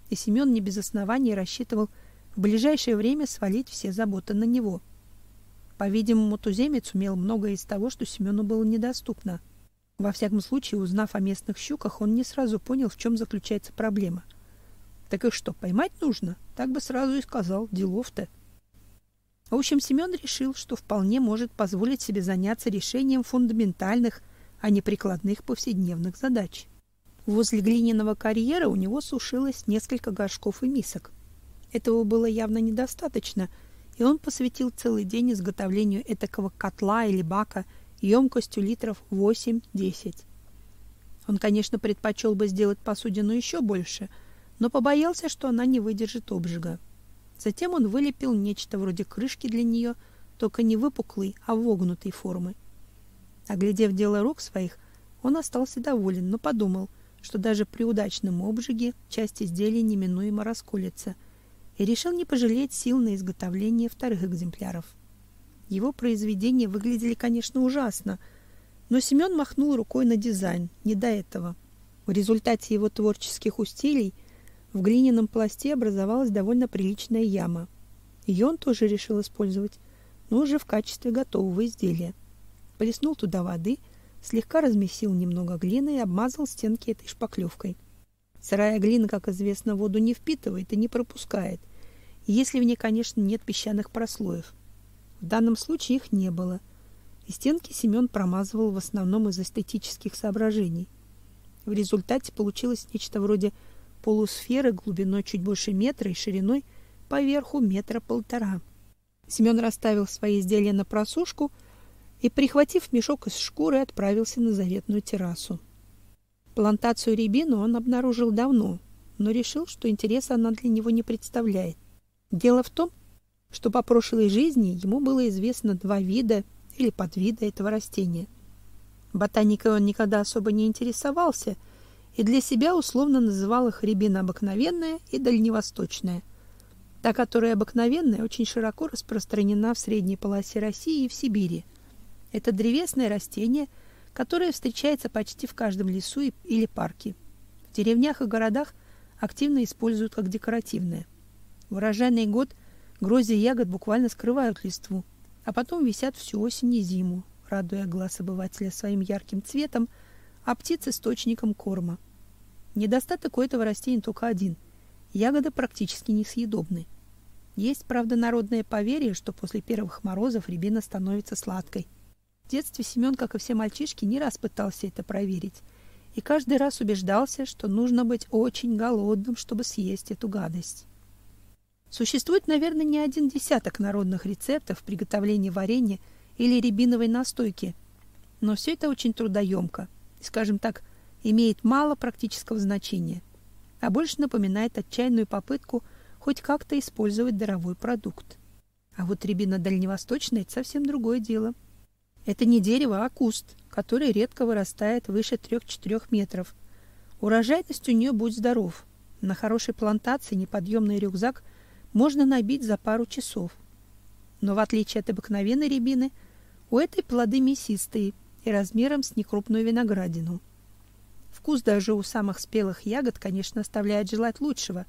И Семен не без оснований рассчитывал в ближайшее время свалить все заботы на него. По-видимому, туземец умел многое из того, что Семену было недоступно. Во всяком случае, узнав о местных щуках, он не сразу понял, в чем заключается проблема. Так их что, поймать нужно? Так бы сразу и сказал, делов-то. В общем, Семен решил, что вполне может позволить себе заняться решением фундаментальных, а не прикладных повседневных задач. Возле глиняного карьера у него сушилось несколько горшков и мисок. Этого было явно недостаточно, и он посвятил целый день изготовлению этакого котла или бака емкостью литров 8-10. Он, конечно, предпочел бы сделать посудину еще больше, но побоялся, что она не выдержит обжига. Затем он вылепил нечто вроде крышки для нее, только не выпуклой, а вогнутой формы. Оглядев дело рук своих, он остался доволен, но подумал, что даже при удачном обжиге часть изделия неминуемо расколется, и решил не пожалеть сил на изготовление вторых экземпляров. Его произведения выглядели, конечно, ужасно, но Семен махнул рукой на дизайн, не до этого. В результате его творческих усилий в глиняном пласте образовалась довольно приличная яма. Ее он тоже решил использовать, но уже в качестве готового изделия. Плеснул туда воды, слегка размесил немного глины и обмазал стенки этой шпаклевкой. Сырая глина, как известно, воду не впитывает и не пропускает, если в ней, конечно, нет песчаных прослоев. В данном случае их не было. И стенки Семен промазывал в основном из эстетических соображений. В результате получилось нечто вроде полусферы глубиной чуть больше метра и шириной поверху метра полтора. Семен расставил свои изделия на просушку и, прихватив мешок из шкуры, отправился на заветную террасу. Плантацию рябины он обнаружил давно, но решил, что интереса она для него не представляет. Дело в том, что по прошлой жизни ему было известно два вида или подвида этого растения. Ботаникой он никогда особо не интересовался и для себя условно называл их рябина обыкновенная и дальневосточная. Та, которая обыкновенная, очень широко распространена в средней полосе России и в Сибири. Это древесное растение, которое встречается почти в каждом лесу или парке. В деревнях и городах активно используют как декоративное. В урожайный год – Грозди ягод буквально скрывают листву, а потом висят всю осень и зиму, радуя глаз обывателя своим ярким цветом, а птиц источником корма. Недостаток у этого растения только один – ягоды практически несъедобны. Есть, правда, народное поверье, что после первых морозов рябина становится сладкой. В детстве Семен, как и все мальчишки, не раз пытался это проверить, и каждый раз убеждался, что нужно быть очень голодным, чтобы съесть эту гадость. Существует, наверное, не один десяток народных рецептов приготовления варенья или рябиновой настойки, но все это очень трудоемко и, скажем так, имеет мало практического значения, а больше напоминает отчаянную попытку хоть как-то использовать даровой продукт. А вот рябина дальневосточная – это совсем другое дело. Это не дерево, а куст, который редко вырастает выше 3-4 метров. Урожайность у нее будь здоров. На хорошей плантации неподъемный рюкзак – можно набить за пару часов. Но в отличие от обыкновенной рябины, у этой плоды мясистые и размером с некрупную виноградину. Вкус даже у самых спелых ягод, конечно, оставляет желать лучшего,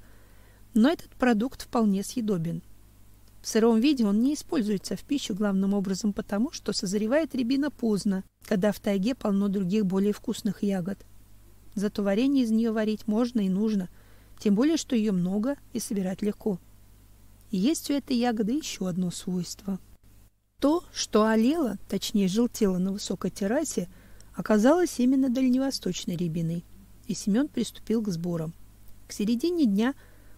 но этот продукт вполне съедобен. В сыром виде он не используется в пищу главным образом потому, что созревает рябина поздно, когда в тайге полно других более вкусных ягод. Зато варенье из нее варить можно и нужно, тем более что ее много и собирать легко. И есть у этой ягоды еще одно свойство. То, что олело, точнее желтело на высокой террасе, оказалось именно дальневосточной рябиной, и Семен приступил к сборам. К середине дня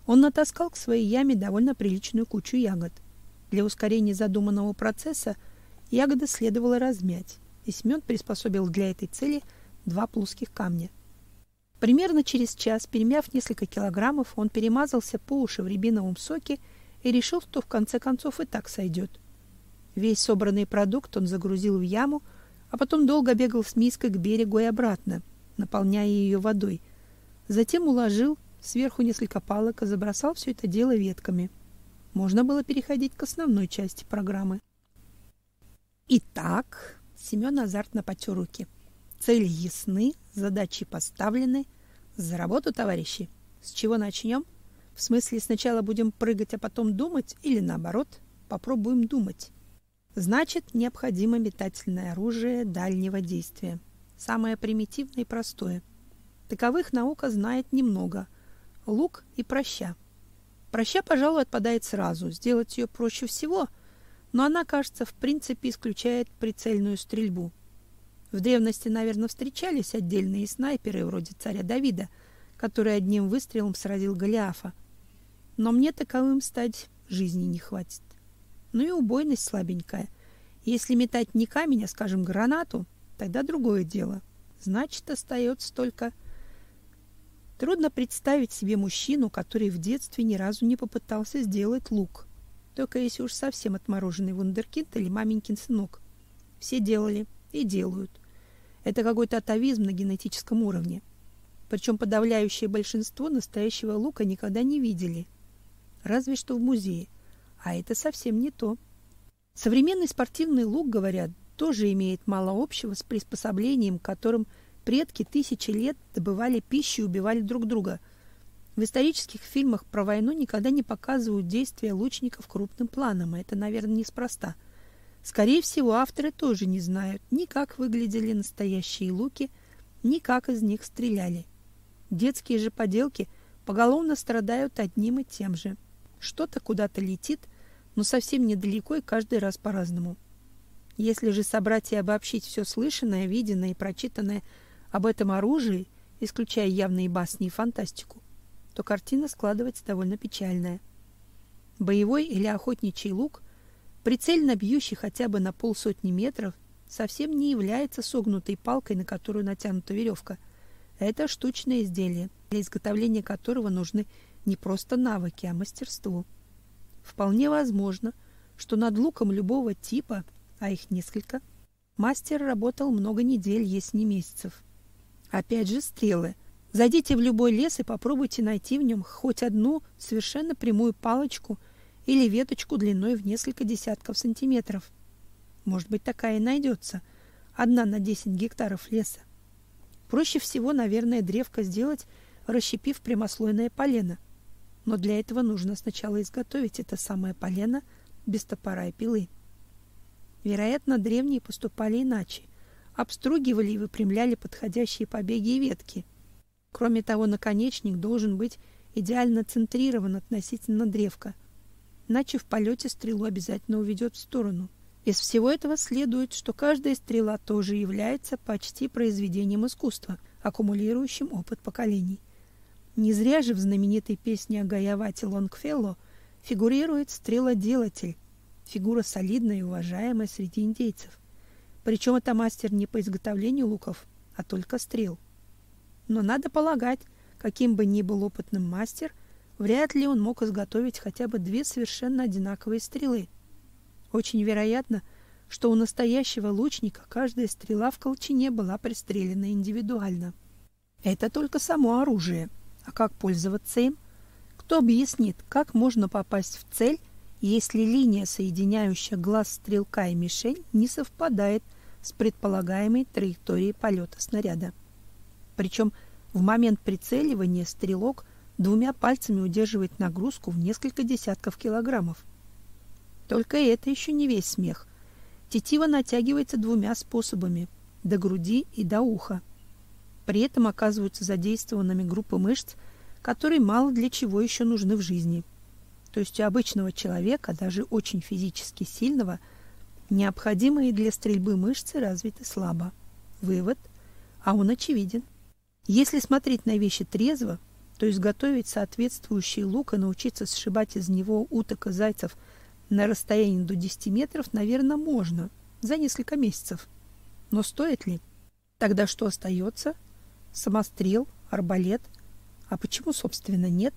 он натаскал к своей яме довольно приличную кучу ягод. Для ускорения задуманного процесса ягоды следовало размять, и Семен приспособил для этой цели два плоских камня. Примерно через час, перемяв несколько килограммов, он перемазался по уши в рябиновом соке и решил, что в конце концов и так сойдет. Весь собранный продукт он загрузил в яму, а потом долго бегал с миской к берегу и обратно, наполняя ее водой. Затем уложил сверху несколько палок и забросал все это дело ветками. Можно было переходить к основной части программы. Итак, Семен азартно потер руки. Цели ясны, задачи поставлены. За работу, товарищи. С чего начнем? — В смысле, сначала будем прыгать, а потом думать, или наоборот, попробуем думать. Значит, необходимо метательное оружие дальнего действия. Самое примитивное и простое. Таковых наука знает немного. Лук и проща. Проща, пожалуй, отпадает сразу. Сделать ее проще всего, но она, кажется, в принципе исключает прицельную стрельбу. В древности, наверное, встречались отдельные снайперы вроде царя Давида, который одним выстрелом сразил Голиафа. Но мне таковым стать жизни не хватит. Ну и убойность слабенькая. Если метать не камень, а, скажем, гранату, тогда другое дело. Значит, остается только Трудно представить себе мужчину, который в детстве ни разу не попытался сделать лук. Только если уж совсем отмороженный вундеркинд или маменькин сынок. Все делали и делают. Это какой-то атовизм на генетическом уровне. Причем подавляющее большинство настоящего лука никогда не видели. Разве что в музее. А это совсем не то. Современный спортивный лук, говорят, тоже имеет мало общего с приспособлением, которым предки тысячи лет добывали пищу и убивали друг друга. В исторических фильмах про войну никогда не показывают действия лучников крупным планом, и это, наверное, неспроста. Скорее всего, авторы тоже не знают ни как выглядели настоящие луки, ни как из них стреляли. Детские же поделки поголовно страдают одним и тем же. Что-то куда-то летит, но совсем недалеко и каждый раз по-разному. Если же собрать и обобщить все слышанное, виденное и прочитанное об этом оружии, исключая явные басни и фантастику, то картина складывается довольно печальная. Боевой или охотничий лук, прицельно бьющий хотя бы на полсотни метров, совсем не является согнутой палкой, на которую натянута веревка. Это штучное изделие, для изготовления которого нужны не просто навыки, а мастерство. Вполне возможно, что над луком любого типа, а их несколько, мастер работал много недель, если не месяцев. Опять же стрелы. Зайдите в любой лес и попробуйте найти в нем хоть одну совершенно прямую палочку или веточку длиной в несколько десятков сантиметров. Может быть, такая и найдется. Одна на 10 гектаров леса. Проще всего, наверное, древко сделать, расщепив прямослойное полено. Но для этого нужно сначала изготовить это самое полено без топора и пилы. Вероятно, древние поступали иначе обстругивали и выпрямляли подходящие побеги и ветки. Кроме того, наконечник должен быть идеально центрирован относительно древка, иначе в полете стрелу обязательно уведет в сторону. Из всего этого следует, что каждая стрела тоже является почти произведением искусства, аккумулирующим опыт поколений. Не зря же в знаменитой песне о Гаявате Лонгфелло фигурирует стрелоделатель, фигура солидная и уважаемая среди индейцев. Причем это мастер не по изготовлению луков, а только стрел. Но надо полагать, каким бы ни был опытным мастер, вряд ли он мог изготовить хотя бы две совершенно одинаковые стрелы. Очень вероятно, что у настоящего лучника каждая стрела в колчине была пристрелена индивидуально. Это только само оружие. А как пользоваться им? Кто объяснит, как можно попасть в цель, если линия, соединяющая глаз стрелка и мишень, не совпадает с предполагаемой траекторией полета снаряда. Причем в момент прицеливания стрелок двумя пальцами удерживает нагрузку в несколько десятков килограммов. Только это еще не весь смех. Тетива натягивается двумя способами – до груди и до уха. При этом оказываются задействованными группы мышц, которые мало для чего еще нужны в жизни. То есть у обычного человека, даже очень физически сильного – Необходимые для стрельбы мышцы развиты слабо. Вывод, а он очевиден. Если смотреть на вещи трезво, то изготовить соответствующий лук и научиться сшибать из него уток и зайцев на расстоянии до 10 метров, наверное, можно за несколько месяцев. Но стоит ли? Тогда что остается? Самострел, арбалет? А почему, собственно, нет?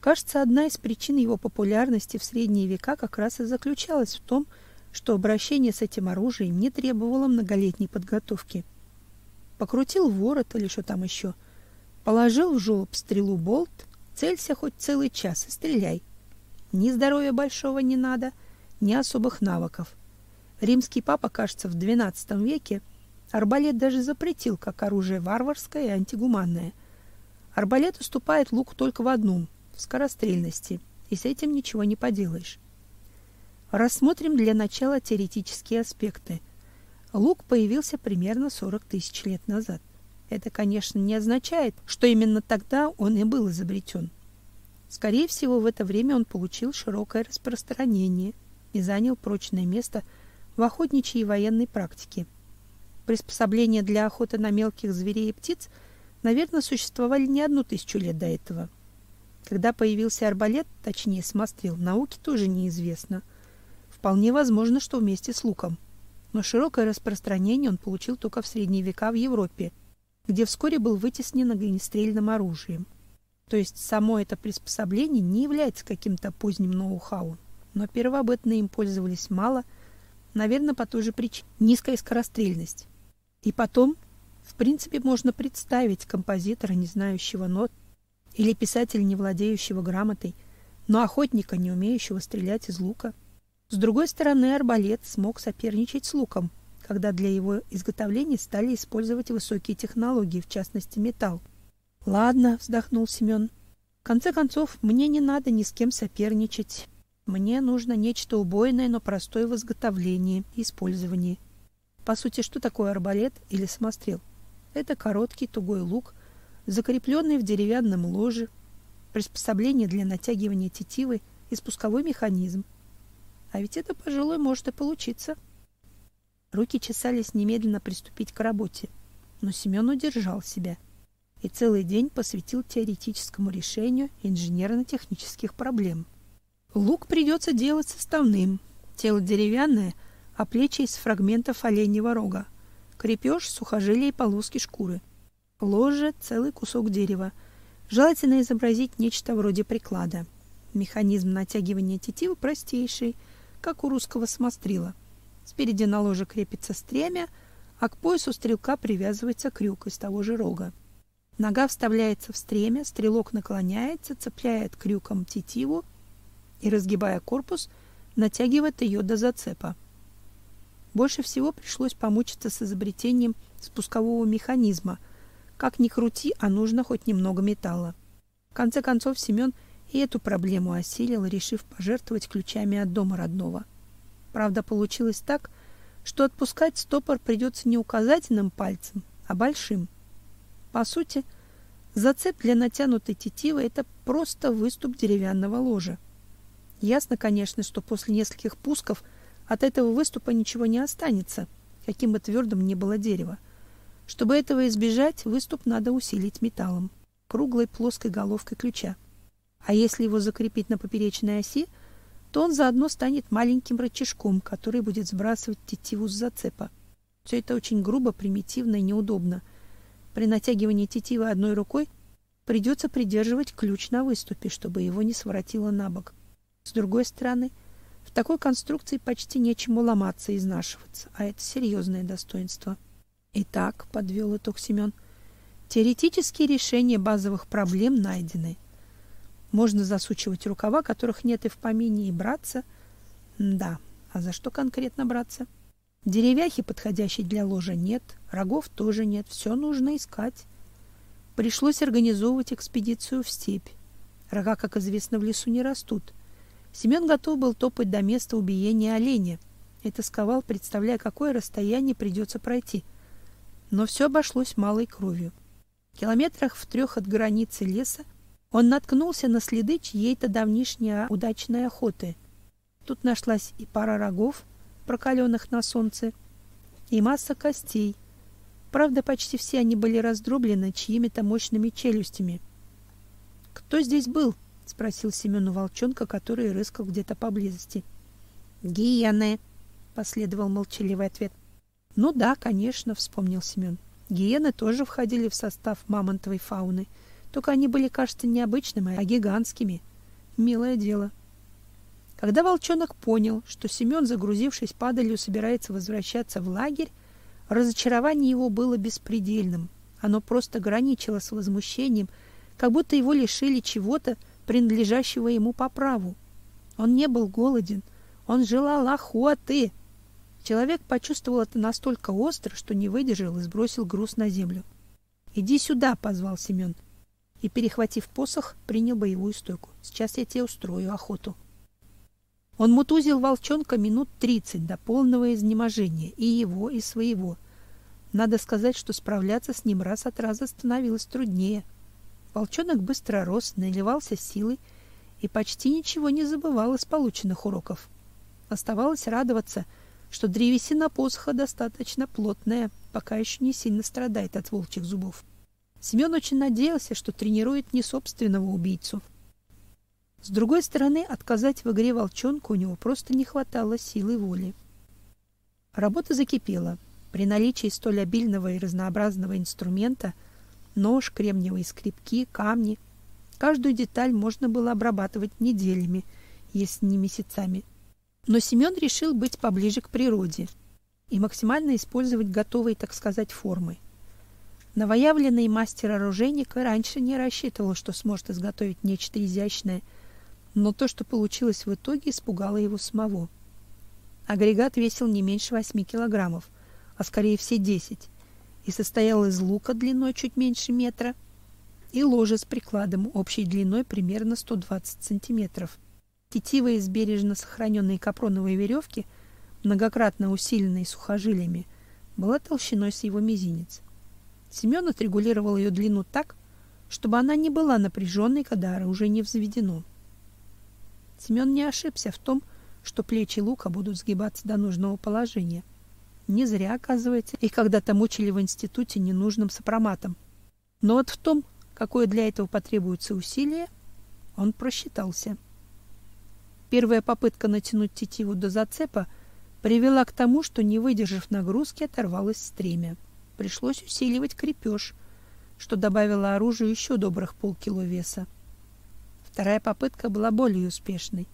Кажется, одна из причин его популярности в средние века как раз и заключалась в том, что обращение с этим оружием не требовало многолетней подготовки. Покрутил ворот или что там еще, положил в жёлоб стрелу болт, целься хоть целый час и стреляй. Ни здоровья большого не надо, ни особых навыков. Римский папа, кажется, в XII веке арбалет даже запретил как оружие варварское и антигуманное. Арбалет уступает луку только в одном – скорострельности, и с этим ничего не поделаешь. Рассмотрим для начала теоретические аспекты. Лук появился примерно 40 тысяч лет назад. Это, конечно, не означает, что именно тогда он и был изобретен. Скорее всего, в это время он получил широкое распространение и занял прочное место в охотничьей и военной практике. Приспособления для охоты на мелких зверей и птиц, наверное, существовали не одну тысячу лет до этого. Когда появился арбалет, точнее самострел, науке тоже неизвестно. Вполне возможно, что вместе с луком. Но широкое распространение он получил только в средние века в Европе, где вскоре был вытеснен огнестрельным оружием. То есть само это приспособление не является каким-то поздним ноу-хау, но первобытные им пользовались мало, наверное, по той же причине низкая скорострельность. И потом, в принципе, можно представить композитора, не знающего нот, или писателя, не владеющего грамотой, но охотника, не умеющего стрелять из лука. С другой стороны, арбалет смог соперничать с луком, когда для его изготовления стали использовать высокие технологии, в частности металл. Ладно, вздохнул Семен. В конце концов, мне не надо ни с кем соперничать. Мне нужно нечто убойное, но простое в изготовлении и использовании. По сути, что такое арбалет или самострел? Это короткий тугой лук, закрепленный в деревянном ложе, приспособление для натягивания тетивы и спусковой механизм. А ведь это, пожалуй, может и получиться. Руки чесались немедленно приступить к работе, но Семен удержал себя и целый день посвятил теоретическому решению инженерно-технических проблем. Лук придется делать составным. Тело деревянное, а плечи из фрагментов оленьего рога. Крепеж, сухожилия и полоски шкуры. Ложе — целый кусок дерева. Желательно изобразить нечто вроде приклада. Механизм натягивания тетивы простейший, как у русского самострела — Спереди на ложе крепится стремя, а к поясу стрелка привязывается крюк из того же рога. Нога вставляется в стремя, стрелок наклоняется, цепляет крюком тетиву и, разгибая корпус, натягивает ее до зацепа. Больше всего пришлось помучиться с изобретением спускового механизма. Как ни крути, а нужно хоть немного металла. В конце концов Семен и эту проблему осилил, решив пожертвовать ключами от дома родного. Правда, получилось так, что отпускать стопор придется не указательным пальцем, а большим. По сути, зацеп для натянутой тетивы это просто выступ деревянного ложа. Ясно, конечно, что после нескольких пусков от этого выступа ничего не останется, каким бы твердым ни было дерево. Чтобы этого избежать, выступ надо усилить металлом, круглой плоской головкой ключа. А если его закрепить на поперечной оси, то он заодно станет маленьким рычажком, который будет сбрасывать тетиву с зацепа. Все это очень грубо, примитивно и неудобно. При натягивании тетивы одной рукой придется придерживать ключ на выступе, чтобы его не своротило на бок. С другой стороны, в такой конструкции почти нечему ломаться и изнашиваться, а это серьезное достоинство. Итак, подвел итог Семен, теоретические решения базовых проблем найдены. Можно засучивать рукава, которых нет и в помине, и браться. Да, а за что конкретно браться? Деревяхи, подходящей для ложа, нет, рогов тоже нет, все нужно искать. Пришлось организовывать экспедицию в степь. Рога, как известно, в лесу не растут. Семен готов был топать до места убиения оленя и тосковал, представляя, какое расстояние придется пройти. Но все обошлось малой кровью. В километрах в трех от границы леса он наткнулся на следы чьей-то давнишней удачной охоты. Тут нашлась и пара рогов, прокаленных на солнце, и масса костей. Правда, почти все они были раздроблены чьими-то мощными челюстями. «Кто здесь был?» — спросил Семен у волчонка, который рыскал где-то поблизости. «Гиены», — последовал молчаливый ответ. «Ну да, конечно», — вспомнил Семен. Гиены тоже входили в состав мамонтовой фауны — только они были, кажется, не обычными, а гигантскими. Милое дело. Когда волчонок понял, что Семен, загрузившись падалью, собирается возвращаться в лагерь, разочарование его было беспредельным. Оно просто граничило с возмущением, как будто его лишили чего-то, принадлежащего ему по праву. Он не был голоден, он желал охоты. Человек почувствовал это настолько остро, что не выдержал и сбросил груз на землю. "Иди сюда", позвал Семен. и, перехватив посох, принял боевую стойку. Сейчас я тебе устрою охоту. Он мутузил волчонка минут тридцать до полного изнеможения, и его, и своего. Надо сказать, что справляться с ним раз от раза становилось труднее. Волчонок быстро рос, наливался силой и почти ничего не забывал из полученных уроков. Оставалось радоваться, что древесина посоха достаточно плотная, пока еще не сильно страдает от волчьих зубов. Семен очень надеялся, что тренирует не собственного убийцу. С другой стороны, отказать в игре волчонку у него просто не хватало силы воли. Работа закипела. При наличии столь обильного и разнообразного инструмента — нож, кремниевые скребки, камни — каждую деталь можно было обрабатывать неделями, если не месяцами. Но Семен решил быть поближе к природе и максимально использовать готовые, так сказать, формы — Новоявленный мастер-оружейник раньше не рассчитывал, что сможет изготовить нечто изящное, но то, что получилось в итоге, испугало его самого. Агрегат весил не меньше восьми килограммов, а скорее все десять, и состоял из лука длиной чуть меньше метра и ложа с прикладом общей длиной примерно 120 сантиметров. Тетива из бережно сохраненной капроновой веревки, многократно усиленной сухожилиями, была толщиной с его мизинец. Семен отрегулировал ее длину так, чтобы она не была напряженной, когда оружие не взведено. Семен не ошибся в том, что плечи лука будут сгибаться до нужного положения. Не зря, оказывается, их когда-то мучили в институте ненужным сопроматом. Но вот в том, какое для этого потребуется усилие, он просчитался. Первая попытка натянуть тетиву до зацепа привела к тому, что, не выдержав нагрузки, оторвалось стремя пришлось усиливать крепеж, что добавило оружию еще добрых полкило веса. Вторая попытка была более успешной.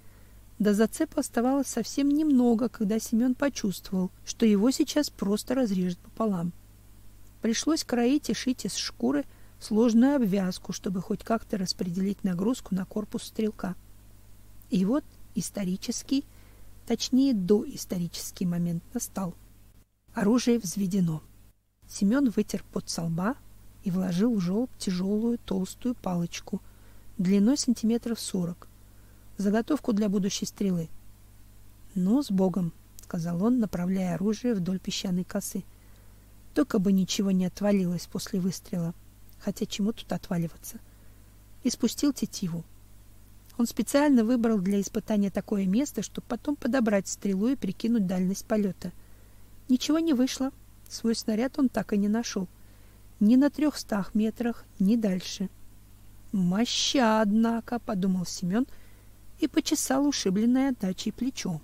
До зацепа оставалось совсем немного, когда Семен почувствовал, что его сейчас просто разрежет пополам. Пришлось кроить и шить из шкуры сложную обвязку, чтобы хоть как-то распределить нагрузку на корпус стрелка. И вот исторический, точнее доисторический момент настал. Оружие взведено. Семен вытер пот со лба и вложил в желоб тяжелую толстую палочку длиной сантиметров сорок, заготовку для будущей стрелы. "Ну, с Богом", сказал он, направляя оружие вдоль песчаной косы. Только бы ничего не отвалилось после выстрела, хотя чему тут отваливаться. И спустил тетиву. Он специально выбрал для испытания такое место, чтобы потом подобрать стрелу и прикинуть дальность полета. Ничего не вышло. Свой снаряд он так и не нашел. Ни на трехстах метрах, ни дальше. «Моща, однако», — подумал Семен и почесал ушибленное отдачей плечо.